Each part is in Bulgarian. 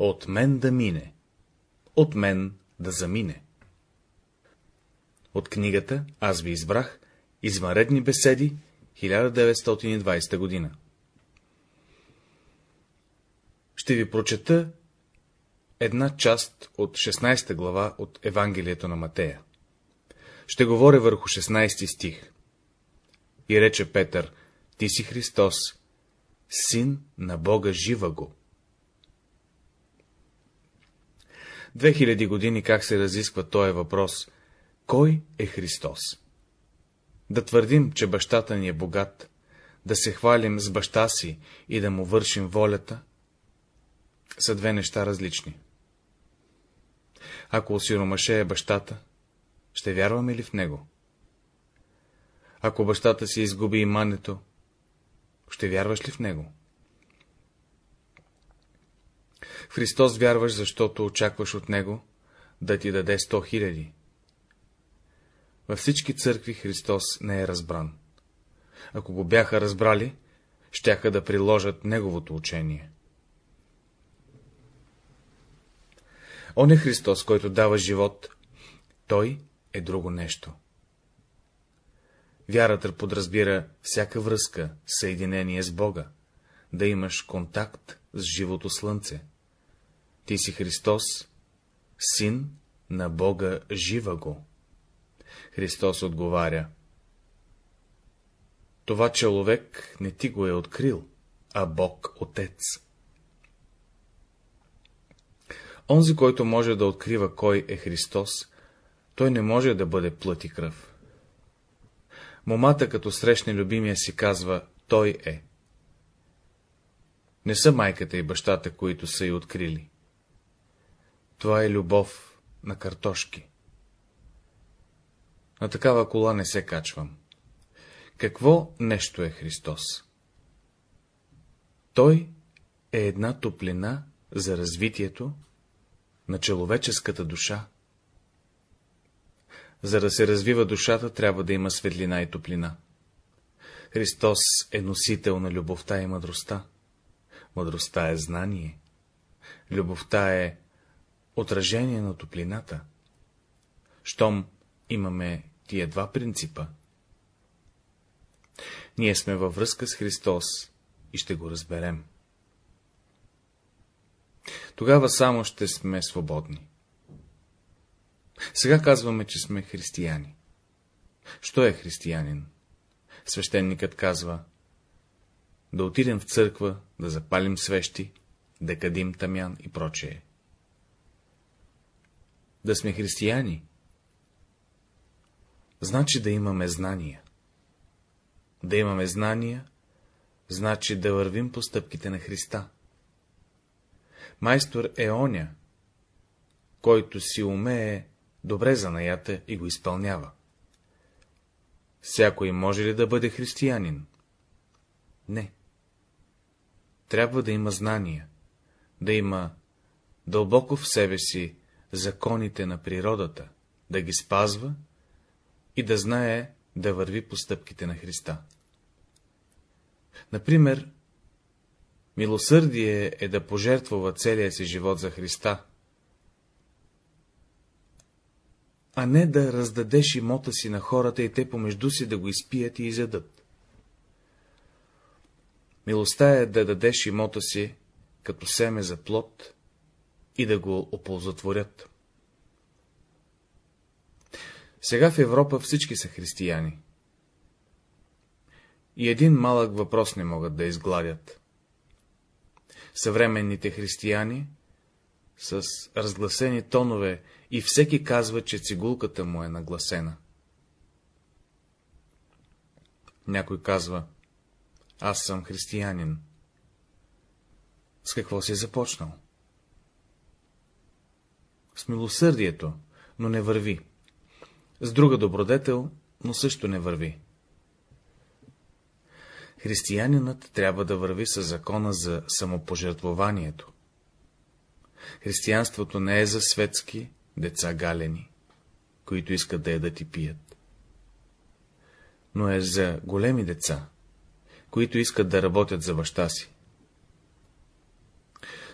От мен да мине, от мен да замине. От книгата Аз ви избрах, извънредни беседи, 1920 година. Ще ви прочета една част от 16 глава от Евангелието на Матея. Ще говоря върху 16 стих. И рече Петър, ти си Христос, син на Бога жива го. 2000 години как се разисква този въпрос, кой е Христос? Да твърдим, че бащата ни е богат, да се хвалим с баща си и да му вършим волята, са две неща различни. Ако осиромаше е бащата, ще вярваме ли в него? Ако бащата си изгуби имането, ще вярваш ли в него? В Христос вярваш, защото очакваш от него да ти даде сто хиляди. Във всички църкви Христос не е разбран. Ако го бяха разбрали, щяха да приложат неговото учение. Он е Христос, който дава живот, той е друго нещо. Вярата подразбира всяка връзка, съединение с Бога, да имаш контакт с живото слънце. Ти си Христос, син на Бога жива го. Христос отговаря. Това човек не ти го е открил, а Бог Отец. Онзи, който може да открива кой е Христос, той не може да бъде плът и кръв. Момата, като срещне любимия си, казва, той е. Не са майката и бащата, които са й открили. Това е любов на картошки. На такава кола не се качвам. Какво нещо е Христос? Той е една топлина за развитието на човеческата душа. За да се развива душата, трябва да има светлина и топлина. Христос е носител на любовта и мъдростта. Мъдростта е знание. Любовта е отражение на топлината. Щом имаме тия два принципа, ние сме във връзка с Христос и ще го разберем. Тогава само ще сме свободни. Сега казваме, че сме християни. Що е християнин? Свещеникът казва, да отидем в църква, да запалим свещи, да кадим тамян и прочее. Да сме християни, значи да имаме знания. Да имаме знания, значи да вървим по стъпките на Христа. Майстор е оня, който си умее добре занаята и го изпълнява. Всякой може ли да бъде християнин? Не. Трябва да има знания, да има дълбоко в себе си законите на природата, да ги спазва и да знае да върви по стъпките на Христа. Например, милосърдие е да пожертвува целия си живот за Христа, а не да раздадеш имота си на хората и те помежду си да го изпият и изядат. Милостта е да дадеш имота си като семе за плод и да го оползотворят. Сега в Европа всички са християни. И един малък въпрос не могат да изгладят. Съвременните християни с разгласени тонове и всеки казва, че цигулката му е нагласена. Някой казва, аз съм християнин. С какво си започнал? С милосърдието, но не върви. С друга добродетел, но също не върви. Християнинът трябва да върви с закона за самопожертвованието. Християнството не е за светски деца галени, които искат да ядат и пият, но е за големи деца, които искат да работят за баща си.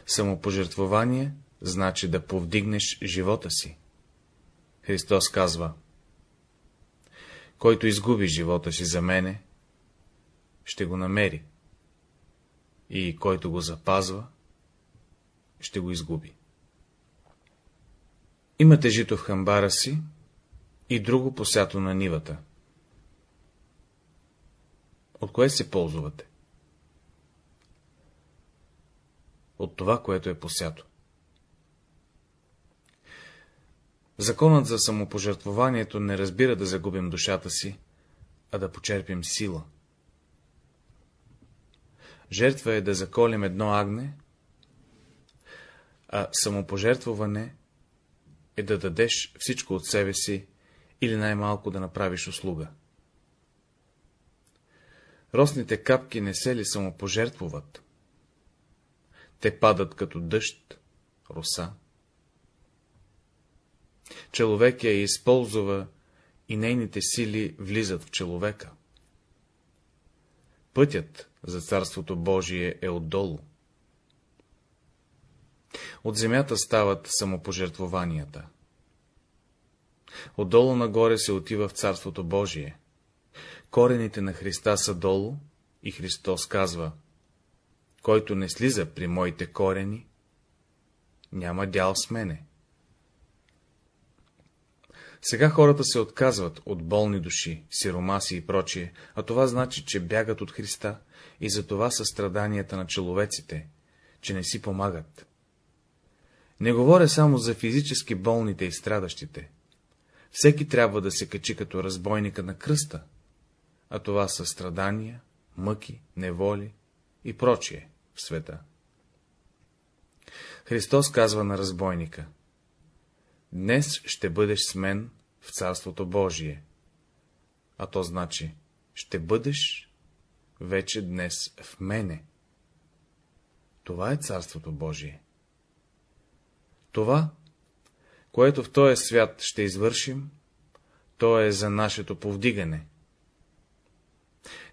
Самопожертвование значи да повдигнеш живота си. Христос казва, който изгуби живота си за мене, ще го намери, и който го запазва, ще го изгуби. Имате жито в хамбара си и друго посято на нивата. От кое се ползвате? От това, което е посято. Законът за самопожертвованието не разбира да загубим душата си, а да почерпим сила. Жертва е да заколим едно агне, а самопожертвуване е да дадеш всичко от себе си или най-малко да направиш услуга. Росните капки не се ли самопожертвуват? Те падат като дъжд, роса. Човек я използва и нейните сили влизат в човека. Пътят за Царството Божие е отдолу. От земята стават самопожертвованията. Отдолу нагоре се отива в Царството Божие. Корените на Христа са долу и Христос казва, който не слиза при моите корени, няма дял с мене. Сега хората се отказват от болни души, сиромаси и прочие, а това значи, че бягат от Христа и за това са страданията на человеците, че не си помагат. Не говоря само за физически болните и страдащите. Всеки трябва да се качи като разбойника на кръста, а това са страдания, мъки, неволи и прочие в света. Христос казва на разбойника, Днес ще бъдеш с мен в Царството Божие. А то значи, ще бъдеш вече днес в мене. Това е Царството Божие. Това, което в този свят ще извършим, то е за нашето повдигане.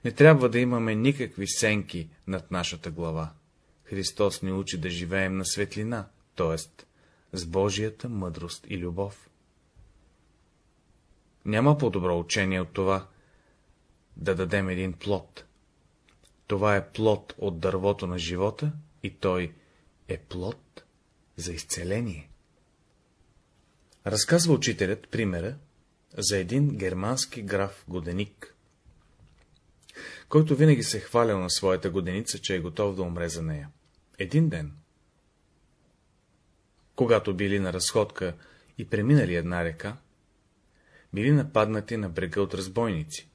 Не трябва да имаме никакви сенки над нашата глава. Христос ни учи да живеем на светлина, т.е. с Божията мъдрост и любов. Няма по-добро учение от това да дадем един плод. Това е плод от дървото на живота и той е плод за изцеление. Разказва учителят примера за един германски граф Годеник, който винаги се хвалял на своята годеница, че е готов да умре за нея. Един ден, когато били на разходка и преминали една река, били нападнати на брега от разбойници.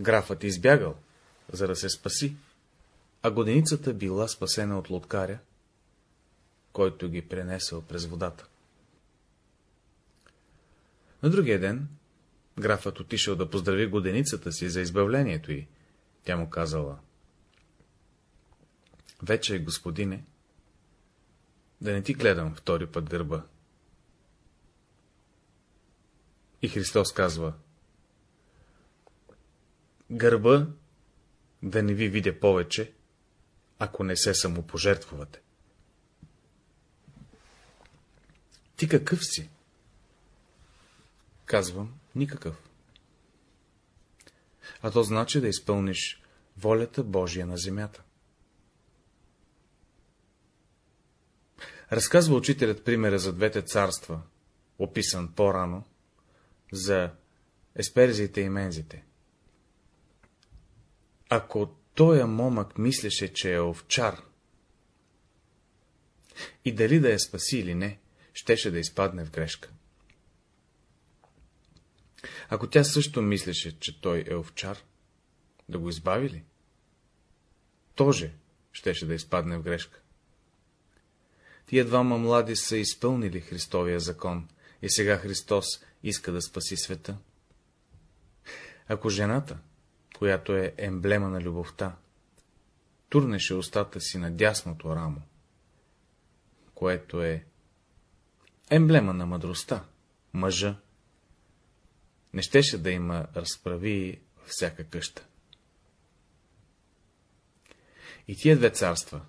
Графът е избягал, за да се спаси, а годеницата била спасена от лодкаря, който ги пренесъл през водата. На другия ден графът отишъл да поздрави годеницата си за избавлението й. Тя му казала. Вече, господине, да не ти гледам втори път гърба. И Христос казва, гърба да не ви видя повече, ако не се самопожертвувате. Ти какъв си? Казвам, никакъв. А то значи да изпълниш волята Божия на земята. Разказва учителят примера за двете царства, описан по-рано, за есперзите и мензите. Ако тоя момък мислеше, че е овчар, и дали да я спаси или не, щеше да изпадне в грешка. Ако тя също мислеше, че той е овчар, да го избави ли? Тоже щеше да изпадне в грешка. Тия двама млади са изпълнили Христовия закон и сега Христос иска да спаси света. Ако жената, която е емблема на любовта, турнеше устата си на дясното рамо, което е емблема на мъдростта, мъжа, не щеше да има разправи всяка къща. И тия две царства,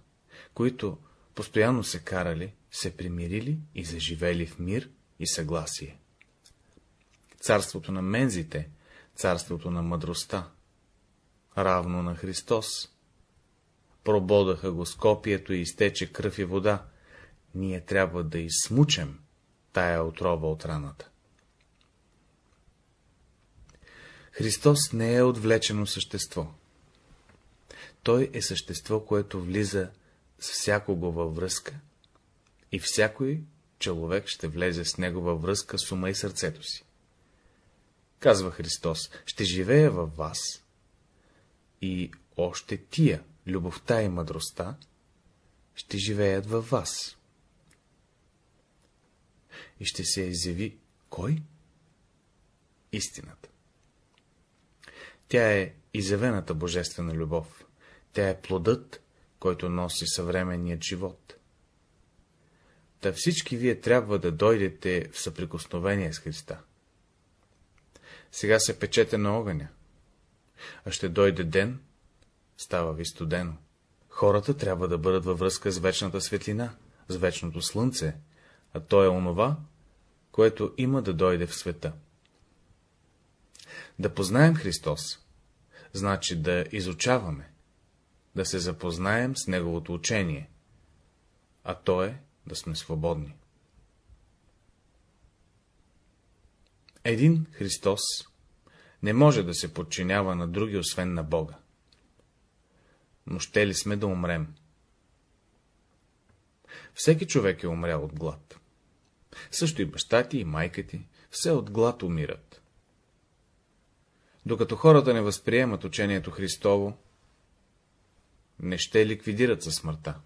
които постоянно се карали, се примирили и заживели в мир и съгласие. Царството на мензите, царството на мъдростта, равно на Христос. Прободаха го с копието и изтече кръв и вода. Ние трябва да изсмучем тая отрова от раната. Христос не е отвлечено същество. Той е същество, което влиза с всякого във връзка и всякой човек ще влезе с него във връзка с ума и сърцето си. Казва Христос, ще живея във вас и още тия, любовта и мъдростта, ще живеят във вас. И ще се изяви кой? Истината. Тя е изявената божествена любов. Тя е плодът, който носи съвременният живот. Та всички вие трябва да дойдете в съприкосновение с Христа. Сега се печете на огъня, а ще дойде ден, става ви студено. Хората трябва да бъдат във връзка с вечната светлина, с вечното слънце, а то е онова, което има да дойде в света. Да познаем Христос, значи да изучаваме, да се запознаем с Неговото учение, а то е да сме свободни. Един Христос не може да се подчинява на други, освен на Бога. Но ще ли сме да умрем? Всеки човек е умрял от глад. Също и баща ти, и майка ти, все от глад умират. Докато хората не възприемат учението Христово, не ще ликвидират със смъртта.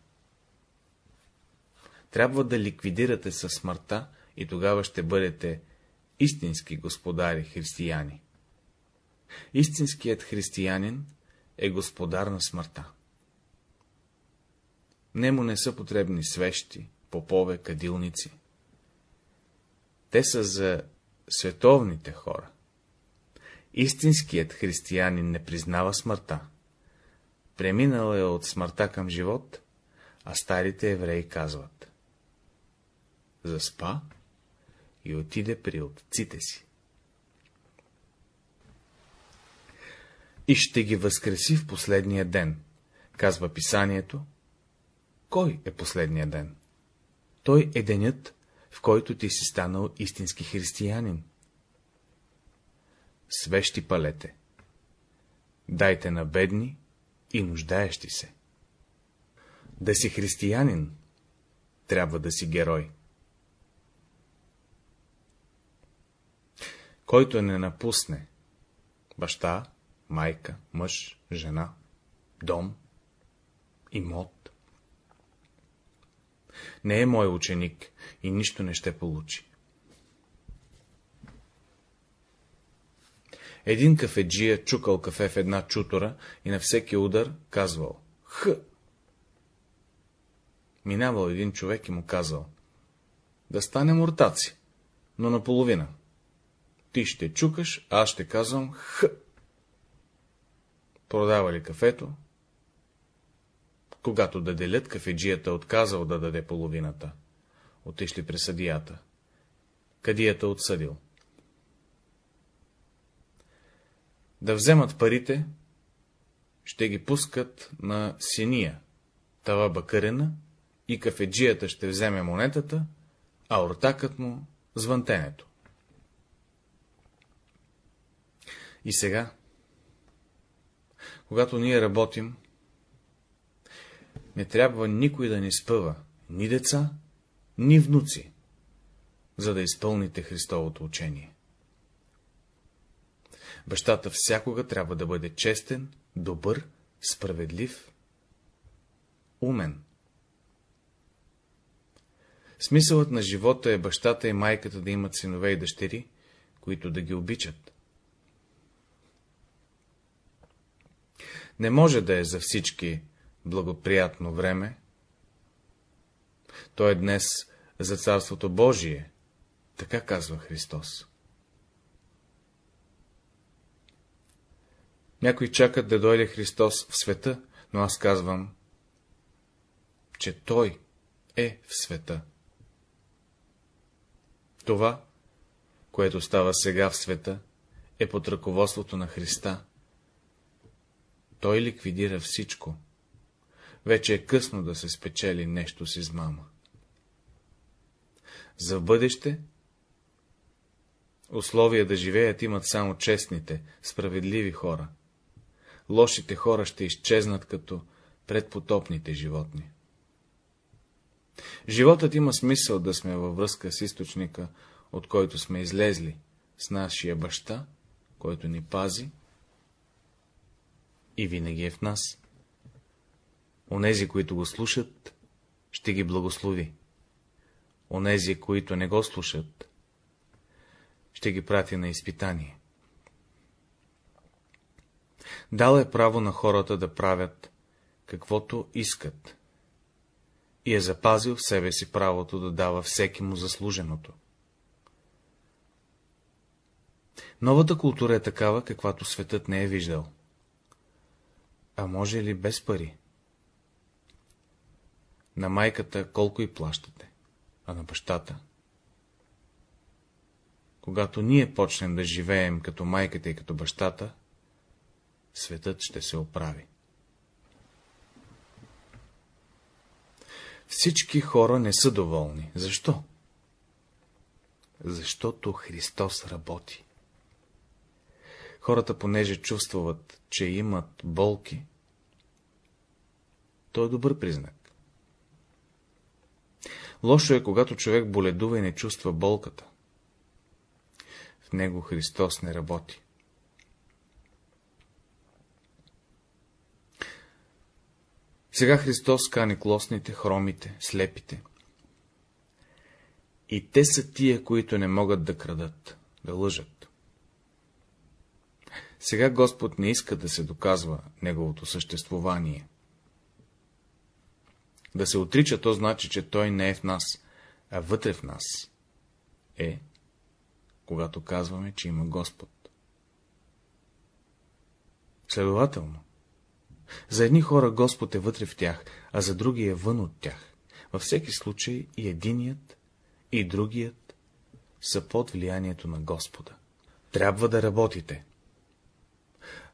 Трябва да ликвидирате със смъртта и тогава ще бъдете истински господари християни. Истинският християнин е господар на смъртта. Нему не са потребни свещи, попове, кадилници. Те са за световните хора. Истинският християнин не признава смъртта. Преминал е от смъртта към живот, а старите евреи казват. Заспа и отиде при отците си. И ще ги възкреси в последния ден, казва писанието. Кой е последния ден? Той е денят, в който ти си станал истински християнин. Свещи палете. Дайте на бедни и нуждаещи се. Да си християнин, трябва да си герой. Който не напусне баща, майка, мъж, жена, дом, имот, не е мой ученик и нищо не ще получи. Един кафеджия чукал кафе в една чутора и на всеки удар казвал Х. Минавал един човек и му казал Да стане мортаци, но наполовина. Ти ще чукаш, аз ще казвам Х. Продавали кафето. Когато да делят, кафеджията отказал да даде половината. Отишли при съдията. Кадията отсъдил. да вземат парите, ще ги пускат на синия, тава бакърена и кафеджията ще вземе монетата, а ортакът му звънтенето. И сега, когато ние работим, не трябва никой да ни спъва, ни деца, ни внуци, за да изпълните Христовото учение. Бащата всякога трябва да бъде честен, добър, справедлив, умен. Смисълът на живота е бащата и майката да имат синове и дъщери, които да ги обичат. Не може да е за всички благоприятно време. То е днес за Царството Божие, така казва Христос. Някои чакат да дойде Христос в света, но аз казвам, че Той е в света. Това, което става сега в света, е под ръководството на Христа. Той ликвидира всичко. Вече е късно да се спечели нещо с измама. За бъдеще условия да живеят имат само честните, справедливи хора. Лошите хора ще изчезнат като предпотопните животни. Животът има смисъл да сме във връзка с източника, от който сме излезли, с нашия баща, който ни пази и винаги е в нас. Онези, които го слушат, ще ги благослови. Онези, които не го слушат, ще ги прати на изпитание. Дал е право на хората да правят каквото искат и е запазил в себе си правото да дава всеки му заслуженото. Новата култура е такава, каквато светът не е виждал. А може ли без пари? На майката колко и плащате, а на бащата? Когато ние почнем да живеем като майката и като бащата, светът ще се оправи. Всички хора не са доволни. Защо? Защото Христос работи. Хората, понеже чувстват, че имат болки, то е добър признак. Лошо е, когато човек боледува и не чувства болката. В него Христос не работи. Сега Христос кани клосните, хромите, слепите. И те са тия, които не могат да крадат, да лъжат. Сега Господ не иска да се доказва Неговото съществувание. Да се отрича, то значи, че Той не е в нас, а вътре в нас е, когато казваме, че има Господ. Следователно, за едни хора Господ е вътре в тях, а за други е вън от тях. Във всеки случай и единият, и другият са под влиянието на Господа. Трябва да работите,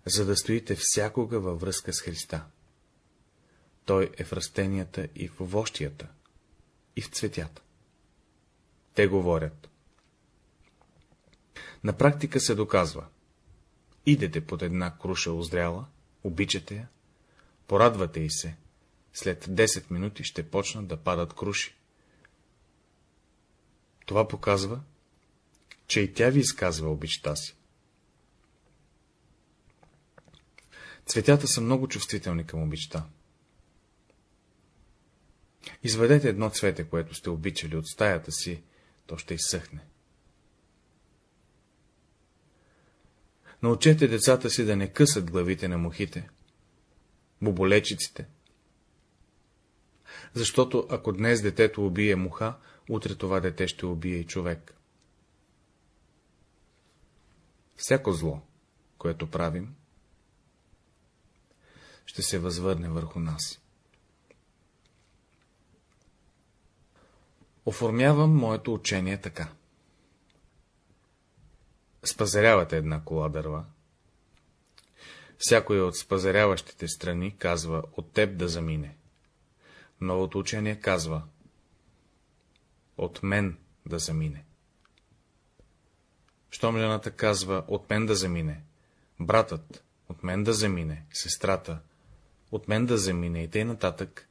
за да стоите всякога във връзка с Христа. Той е в растенията и в овощията, и в цветята. Те говорят. На практика се доказва. Идете под една круша озряла, обичате я, порадвате и се. След 10 минути ще почнат да падат круши. Това показва, че и тя ви изказва обичта си. Цветята са много чувствителни към обичта. Изведете едно цвете, което сте обичали от стаята си, то ще изсъхне. Научете децата си да не късат главите на мухите, боболечиците. Защото ако днес детето убие муха, утре това дете ще убие и човек. Всяко зло, което правим, ще се възвърне върху нас. Оформявам моето учение така. Спазарявате една кола дърва. Всякоя от спазаряващите страни казва от теб да замине. Новото учение казва от мен да замине. Щомлената казва от мен да замине, братът от мен да замине, сестрата от мен да замине и тъй нататък,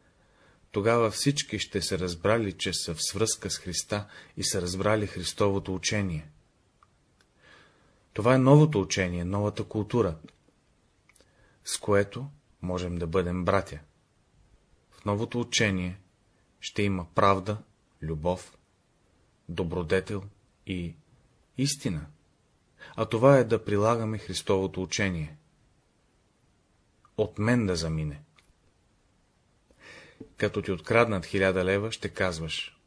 тогава всички ще се разбрали, че са в свръзка с Христа и са разбрали Христовото учение. Това е новото учение, новата култура, с което можем да бъдем братя. В новото учение ще има правда, любов, добродетел и истина, а това е да прилагаме Христовото учение от мен да замине. Като ти откраднат хиляда лева, ще казваш.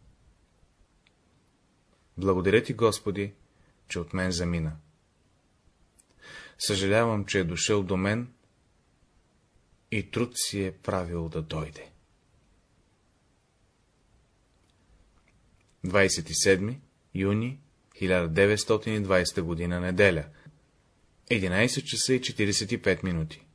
Благодаря ти, Господи, че от мен замина. Съжалявам, че е дошъл до мен и труд си е правил да дойде. 27 юни 1920 г. неделя 11 часа и 45 минути